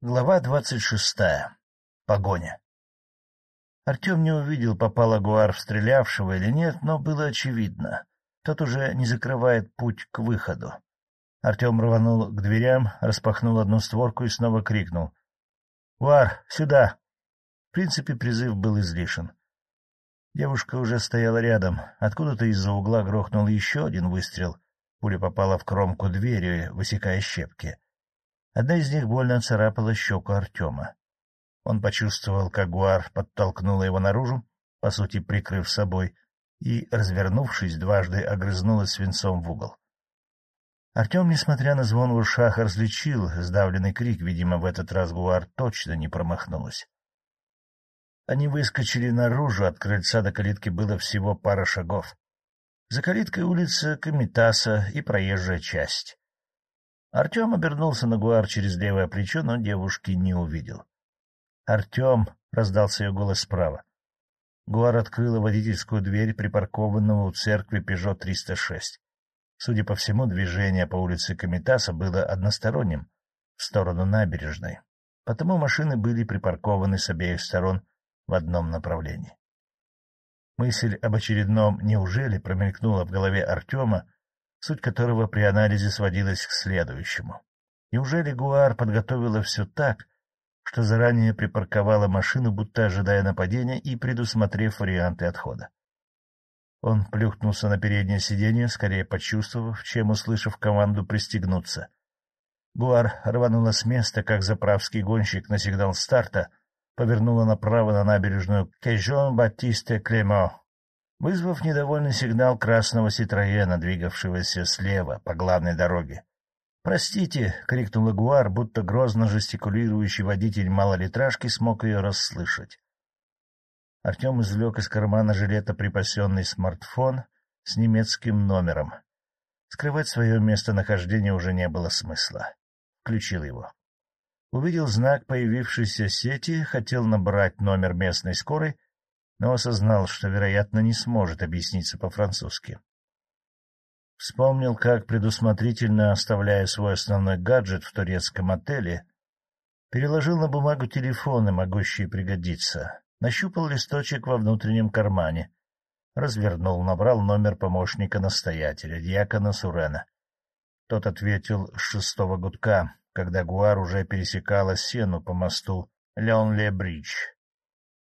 Глава двадцать шестая. Погоня. Артем не увидел, попал Гуар в стрелявшего или нет, но было очевидно. Тот уже не закрывает путь к выходу. Артем рванул к дверям, распахнул одну створку и снова крикнул. — Гуар, сюда! В принципе, призыв был излишен. Девушка уже стояла рядом. Откуда-то из-за угла грохнул еще один выстрел. Пуля попала в кромку двери, высекая щепки. Одна из них больно царапала щеку Артема. Он почувствовал, как Гуар подтолкнула его наружу, по сути прикрыв собой, и, развернувшись, дважды огрызнула свинцом в угол. Артем, несмотря на звон в ушах, различил сдавленный крик, видимо, в этот раз Гуар точно не промахнулась. Они выскочили наружу, от крыльца до калитки было всего пара шагов. За калиткой улица Комитаса и проезжая часть. Артем обернулся на Гуар через левое плечо, но девушки не увидел. «Артем!» — раздался ее голос справа. Гуар открыла водительскую дверь припаркованного у церкви «Пежо 306». Судя по всему, движение по улице Комитаса было односторонним, в сторону набережной, потому машины были припаркованы с обеих сторон в одном направлении. Мысль об очередном «неужели» промелькнула в голове Артема, суть которого при анализе сводилась к следующему. Неужели Гуар подготовила все так, что заранее припарковала машину, будто ожидая нападения и предусмотрев варианты отхода? Он плюхнулся на переднее сиденье, скорее почувствовав, чем услышав команду пристегнуться. Гуар рванула с места, как заправский гонщик на сигнал старта, повернула направо на набережную Кежон Батисте Клемо, вызвав недовольный сигнал красного Ситроена, двигавшегося слева по главной дороге. «Простите!» — крикнул Эгуар, будто грозно жестикулирующий водитель малолитражки смог ее расслышать. Артем извлек из кармана жилета припасенный смартфон с немецким номером. Скрывать свое местонахождение уже не было смысла. Включил его. Увидел знак появившейся сети, хотел набрать номер местной скорой — но осознал, что, вероятно, не сможет объясниться по-французски. Вспомнил, как, предусмотрительно оставляя свой основной гаджет в турецком отеле, переложил на бумагу телефоны, могущие пригодиться, нащупал листочек во внутреннем кармане, развернул, набрал номер помощника настоятеля, дьякона Сурена. Тот ответил с шестого гудка, когда Гуар уже пересекала сену по мосту Леон-Ле-Бридж.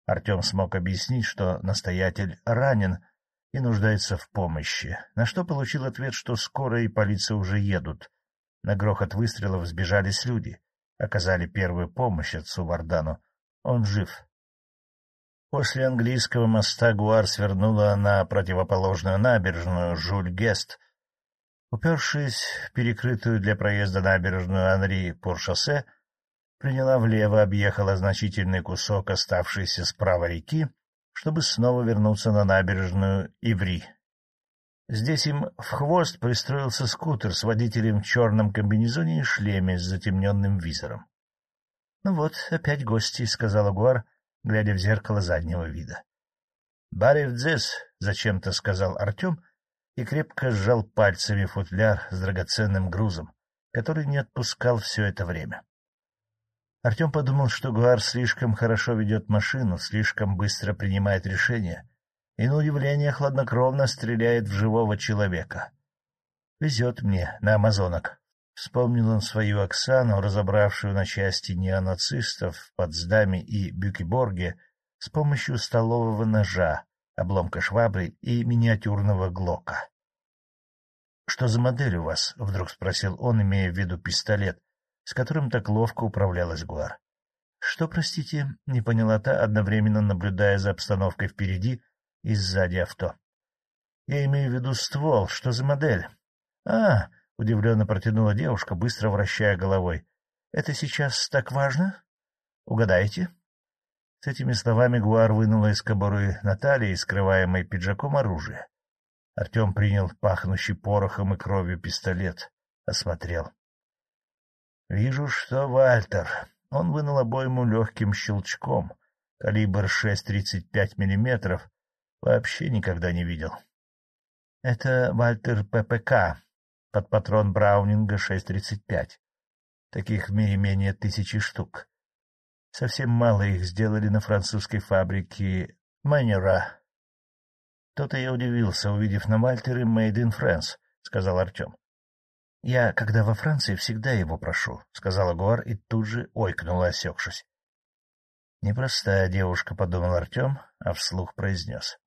Артем смог объяснить, что настоятель ранен и нуждается в помощи, на что получил ответ, что скоро и полиция уже едут. На грохот выстрелов сбежались люди, оказали первую помощь отцу Вардану. Он жив. После английского моста Гуар свернула на противоположную набережную Жуль-Гест. Упершись в перекрытую для проезда набережную Анри Пуршосе, приняла влево, объехала значительный кусок, оставшийся справа реки, чтобы снова вернуться на набережную Иври. Здесь им в хвост пристроился скутер с водителем в черном комбинезоне и шлеме с затемненным визором. — Ну вот, опять гости, — сказала Гуар, глядя в зеркало заднего вида. — Барев дзес, — зачем-то сказал Артем и крепко сжал пальцами футляр с драгоценным грузом, который не отпускал все это время. Артем подумал, что Гуар слишком хорошо ведет машину, слишком быстро принимает решения и, на удивление, хладнокровно стреляет в живого человека. «Везет мне на амазонок», — вспомнил он свою Оксану, разобравшую на части неонацистов в Потсдаме и Бюкеборге с помощью столового ножа, обломка швабры и миниатюрного глока. — Что за модель у вас? — вдруг спросил он, имея в виду пистолет, с которым так ловко управлялась Гуар. — Что, простите, — не поняла та, одновременно наблюдая за обстановкой впереди и сзади авто. — Я имею в виду ствол. Что за модель? — А, — удивленно протянула девушка, быстро вращая головой. — Это сейчас так важно? Угадаете? С этими словами Гуар вынула из кобуры Натальи, скрываемой пиджаком, оружие. Артем принял пахнущий порохом и кровью пистолет, осмотрел. — Вижу, что Вальтер. Он вынул обойму легким щелчком. Калибр 6,35 миллиметров. Вообще никогда не видел. — Это Вальтер ППК, под патрон Браунинга 6,35. Таких в мире менее тысячи штук. Совсем мало их сделали на французской фабрике Майнера. То-то я удивился, увидев на Мальтере «Made in France», — сказал Артем. — Я, когда во Франции, всегда его прошу, — сказала Гуар и тут же ойкнула, осекшись. Непростая девушка, — подумал Артем, а вслух произнес.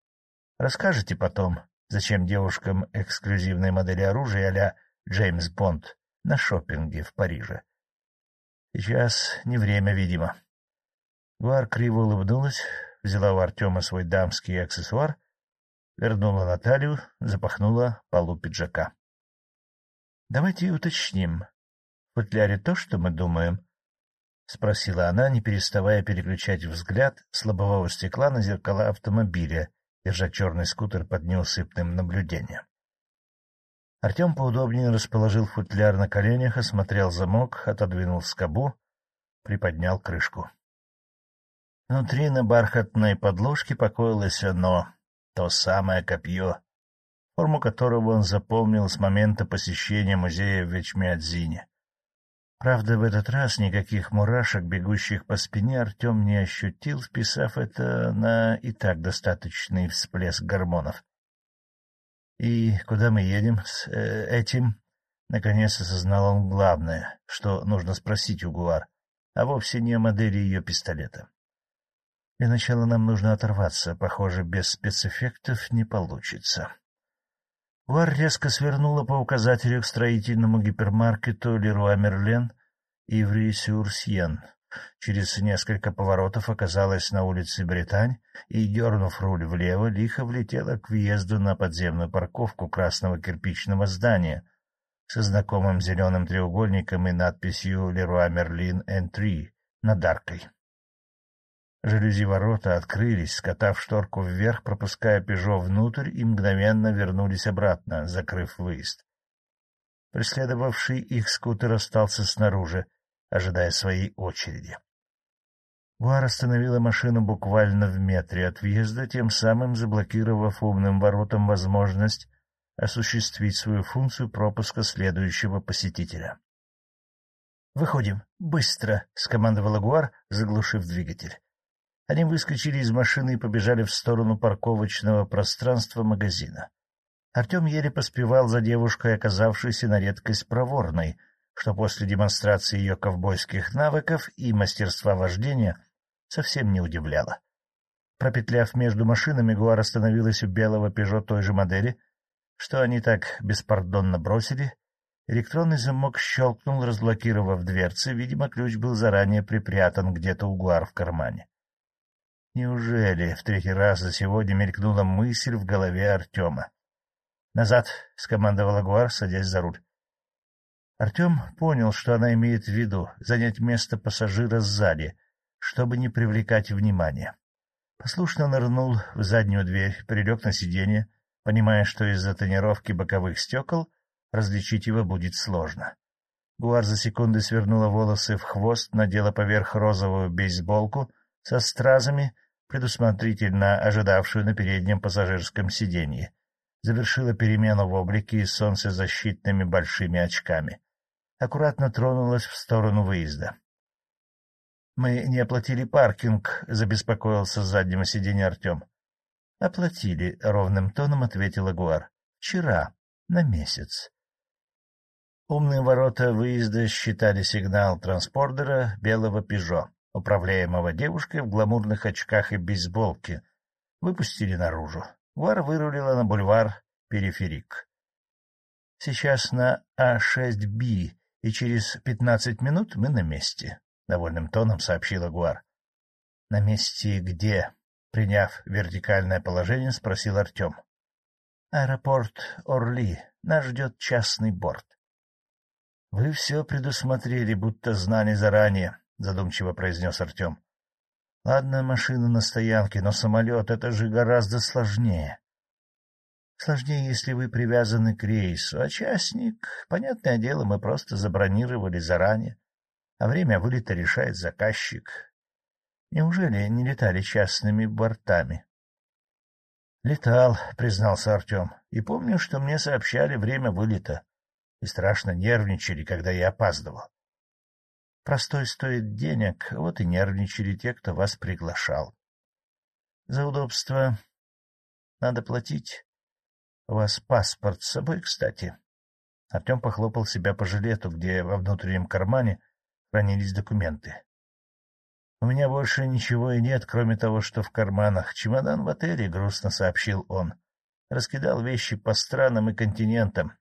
— Расскажете потом, зачем девушкам эксклюзивные модели оружия а Джеймс Бонд на шопинге в Париже. Сейчас не время, видимо. Гуар криво улыбнулась, взяла у Артема свой дамский аксессуар, вернула Наталью, запахнула полу пиджака. — Давайте уточним. В футляре то, что мы думаем? — спросила она, не переставая переключать взгляд с лобового стекла на зеркала автомобиля, держа черный скутер под неусыпным наблюдением. Артем поудобнее расположил футляр на коленях, осмотрел замок, отодвинул скобу, приподнял крышку. Внутри на бархатной подложке покоилось оно, то самое копье, форму которого он запомнил с момента посещения музея в Вечмиадзине. Правда, в этот раз никаких мурашек, бегущих по спине, Артем не ощутил, вписав это на и так достаточный всплеск гормонов. И куда мы едем с э, этим? Наконец осознал он главное, что нужно спросить у Гуар, а вовсе не о модели ее пистолета. Для начала нам нужно оторваться, похоже, без спецэффектов не получится. Гуар резко свернула по указателю к строительному гипермаркету Леруа Мерлен Иври-Сюрсьен, Через несколько поворотов оказалась на улице Британь и, дернув руль влево, лихо влетела к въезду на подземную парковку красного кирпичного здания со знакомым зеленым треугольником и надписью «Леруа Мерлин Энтри» над аркой. Жалюзи ворота открылись, скотав шторку вверх, пропуская «Пежо» внутрь, и мгновенно вернулись обратно, закрыв выезд. Преследовавший их скутер остался снаружи, ожидая своей очереди. Гуар остановила машину буквально в метре от въезда, тем самым заблокировав умным воротам возможность осуществить свою функцию пропуска следующего посетителя. «Выходим! Быстро!» — скомандовала Гуар, заглушив двигатель. Они выскочили из машины и побежали в сторону парковочного пространства магазина. Артем еле поспевал за девушкой, оказавшейся на редкость проворной, что после демонстрации ее ковбойских навыков и мастерства вождения совсем не удивляло. Пропетляв между машинами, Гуар остановилась у белого «Пежо» той же модели, что они так беспардонно бросили. Электронный замок щелкнул, разблокировав дверцы. Видимо, ключ был заранее припрятан где-то у Гуар в кармане. Неужели в третий раз за сегодня мелькнула мысль в голове Артема? «Назад!» — скомандовала Гуар, садясь за руль. Артем понял, что она имеет в виду — занять место пассажира сзади, чтобы не привлекать внимания. Послушно нырнул в заднюю дверь, прилег на сиденье, понимая, что из-за тонировки боковых стекол различить его будет сложно. Гуар за секунды свернула волосы в хвост, надела поверх розовую бейсболку со стразами, предусмотрительно ожидавшую на переднем пассажирском сиденье, завершила перемену в облике с солнцезащитными большими очками аккуратно тронулась в сторону выезда. — Мы не оплатили паркинг, — забеспокоился с заднего сиденья Артем. — Оплатили, — ровным тоном ответил Гуар. — Вчера, на месяц. Умные ворота выезда считали сигнал транспордера белого «Пежо», управляемого девушкой в гламурных очках и бейсболке, выпустили наружу. Гуар вырулила на бульвар Периферик. Сейчас на А6Б и через пятнадцать минут мы на месте, — довольным тоном сообщила Гуар. — На месте где? — приняв вертикальное положение, спросил Артем. — Аэропорт Орли. Нас ждет частный борт. — Вы все предусмотрели, будто знали заранее, — задумчиво произнес Артем. — Ладно, машина на стоянке, но самолет — это же гораздо сложнее. Сложнее, если вы привязаны к рейсу, а частник, понятное дело, мы просто забронировали заранее, а время вылета решает заказчик. Неужели не летали частными бортами? — Летал, — признался Артем, — и помню, что мне сообщали время вылета, и страшно нервничали, когда я опаздывал. Простой стоит денег, вот и нервничали те, кто вас приглашал. За удобство надо платить. У вас паспорт с собой, кстати. Артем похлопал себя по жилету, где во внутреннем кармане хранились документы. — У меня больше ничего и нет, кроме того, что в карманах. Чемодан в отеле, — грустно сообщил он. Раскидал вещи по странам и континентам.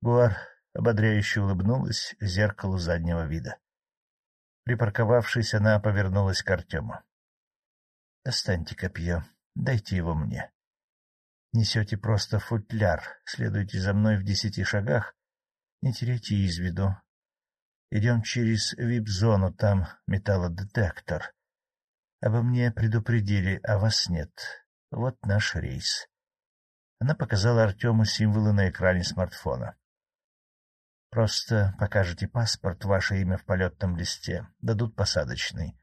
Гуар ободряюще улыбнулась зеркалу заднего вида. Припарковавшись, она повернулась к Артему. — Достаньте копье, дайте его мне. Несете просто футляр, следуйте за мной в десяти шагах, не теряйте из виду. Идем через вип-зону, там металлодетектор. Обо мне предупредили, а вас нет. Вот наш рейс. Она показала Артему символы на экране смартфона. Просто покажете паспорт, ваше имя в полетном листе, дадут посадочный.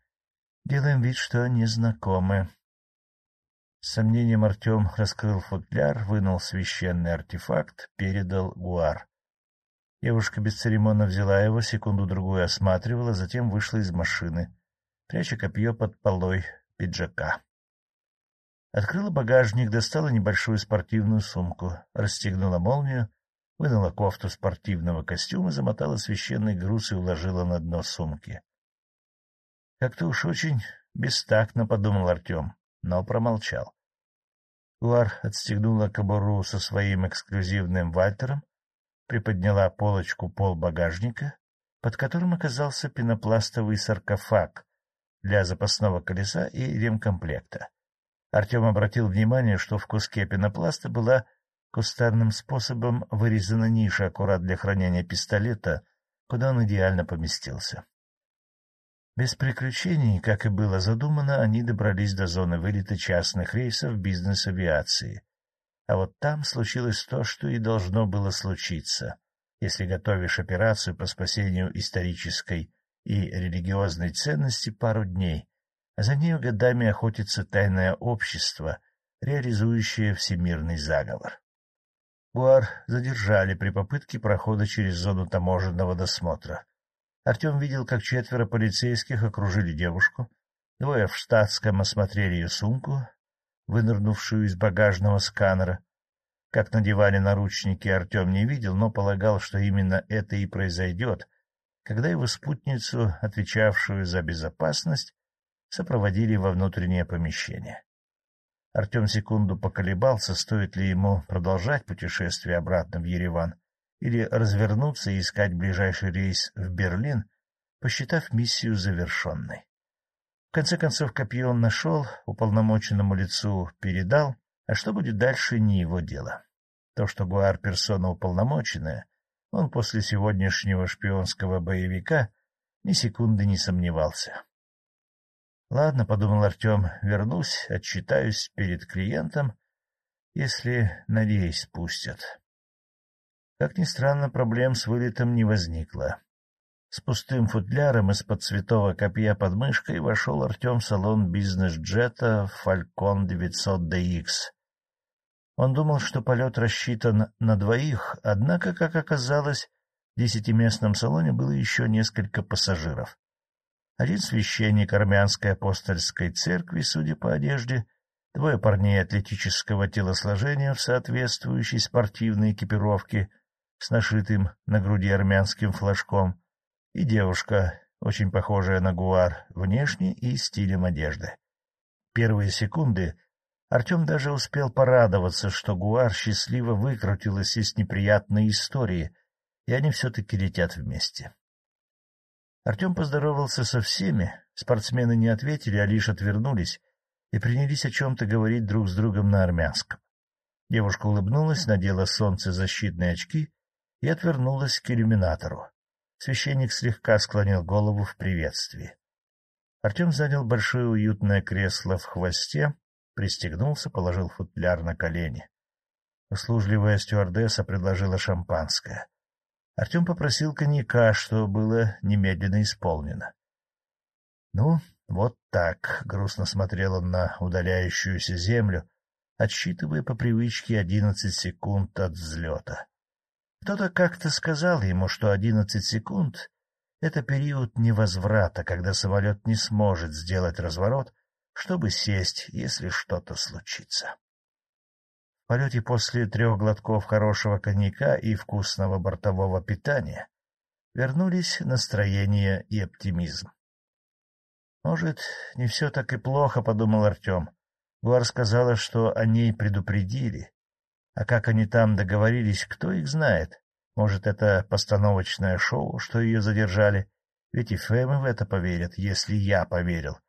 Делаем вид, что незнакомы. С сомнением Артем раскрыл футляр, вынул священный артефакт, передал Гуар. Девушка бесцеремонно взяла его, секунду-другую осматривала, затем вышла из машины, пряча копье под полой пиджака. Открыла багажник, достала небольшую спортивную сумку, расстегнула молнию, вынула кофту спортивного костюма, замотала священный груз и уложила на дно сумки. Как-то уж очень бестактно, — подумал Артем, но промолчал. Гуар отстегнула кобуру со своим эксклюзивным вальтером, приподняла полочку пол багажника, под которым оказался пенопластовый саркофаг для запасного колеса и ремкомплекта. Артем обратил внимание, что в куске пенопласта была кустарным способом вырезана ниша аккурат для хранения пистолета, куда он идеально поместился. Без приключений, как и было задумано, они добрались до зоны вылета частных рейсов бизнес-авиации. А вот там случилось то, что и должно было случиться, если готовишь операцию по спасению исторической и религиозной ценности пару дней, а за нею годами охотится тайное общество, реализующее всемирный заговор. Гуар задержали при попытке прохода через зону таможенного досмотра. Артем видел, как четверо полицейских окружили девушку, двое в штатском осмотрели ее сумку, вынырнувшую из багажного сканера. Как надевали наручники, Артем не видел, но полагал, что именно это и произойдет, когда его спутницу, отвечавшую за безопасность, сопроводили во внутреннее помещение. Артем секунду поколебался, стоит ли ему продолжать путешествие обратно в Ереван или развернуться и искать ближайший рейс в Берлин, посчитав миссию завершенной. В конце концов, копье он нашел, уполномоченному лицу передал, а что будет дальше — не его дело. То, что Гуар — персона уполномоченная, он после сегодняшнего шпионского боевика ни секунды не сомневался. — Ладно, — подумал Артем, — вернусь, отчитаюсь перед клиентом, если на рейс пустят. Как ни странно, проблем с вылетом не возникло. С пустым футляром из-под цветового копья под мышкой вошел Артем в салон бизнес-джета «Фалькон 900DX». Он думал, что полет рассчитан на двоих, однако, как оказалось, в десятиместном салоне было еще несколько пассажиров. Один священник армянской апостольской церкви, судя по одежде, двое парней атлетического телосложения в соответствующей спортивной экипировке с нашитым на груди армянским флажком — и девушка, очень похожая на Гуар, внешне и стилем одежды. Первые секунды Артем даже успел порадоваться, что Гуар счастливо выкрутилась из неприятной истории, и они все-таки летят вместе. Артем поздоровался со всеми, спортсмены не ответили, а лишь отвернулись и принялись о чем-то говорить друг с другом на армянском. Девушка улыбнулась, надела солнцезащитные очки и отвернулась к иллюминатору. Священник слегка склонил голову в приветствии. Артем занял большое уютное кресло в хвосте, пристегнулся, положил футляр на колени. Услужливая стюардесса предложила шампанское. Артем попросил коньяка, что было немедленно исполнено. — Ну, вот так, — грустно смотрел он на удаляющуюся землю, отсчитывая по привычке одиннадцать секунд от взлета. Кто-то как-то сказал ему, что одиннадцать секунд — Это период невозврата, когда самолет не сможет сделать разворот, чтобы сесть, если что-то случится. В полете после трех глотков хорошего коньяка и вкусного бортового питания вернулись настроение и оптимизм. «Может, не все так и плохо», — подумал Артем. Гуар сказала, что о ней предупредили. А как они там договорились, кто их знает? Может, это постановочное шоу, что ее задержали? Ведь и Фэмы в это поверят, если я поверил.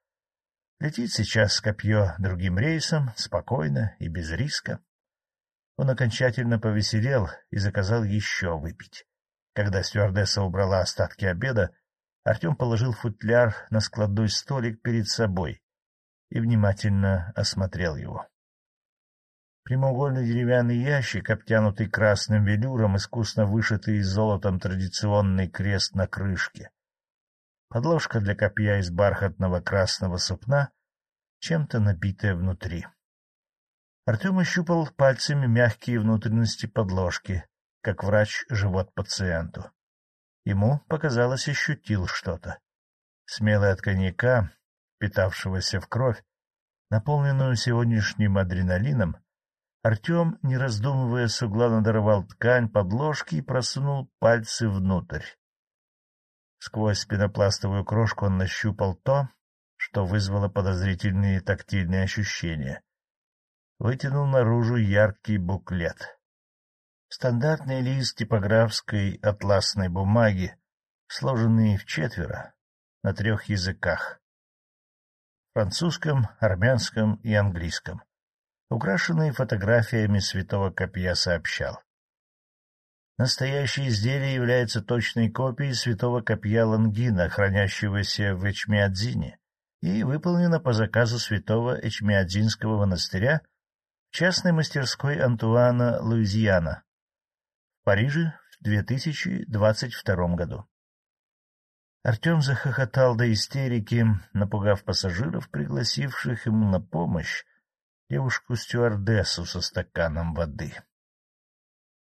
Летит сейчас копье другим рейсом, спокойно и без риска. Он окончательно повеселел и заказал еще выпить. Когда стюардесса убрала остатки обеда, Артем положил футляр на складной столик перед собой и внимательно осмотрел его. Прямоугольный деревянный ящик, обтянутый красным велюром, искусно вышитый золотом традиционный крест на крышке. Подложка для копья из бархатного красного сукна, чем-то набитая внутри. Артем ощупал пальцами мягкие внутренности подложки, как врач живот пациенту. Ему, показалось, ощутил что-то. Смелый от коньяка, питавшегося в кровь, наполненную сегодняшним адреналином, Артем, не раздумывая, с угла надорвал ткань подложки и просунул пальцы внутрь. Сквозь пенопластовую крошку он нащупал то, что вызвало подозрительные тактильные ощущения. Вытянул наружу яркий буклет. Стандартный лист типографской атласной бумаги, сложенный в четверо, на трех языках — французском, армянском и английском, украшенный фотографиями святого копья, сообщал. Настоящее изделие является точной копией святого копья Лангина, хранящегося в Эчмиадзине, и выполнено по заказу святого Эчмиадзинского монастыря частной мастерской Антуана Луизиана в Париже в 2022 году. Артем захохотал до истерики, напугав пассажиров, пригласивших ему на помощь девушку-стюардессу со стаканом воды.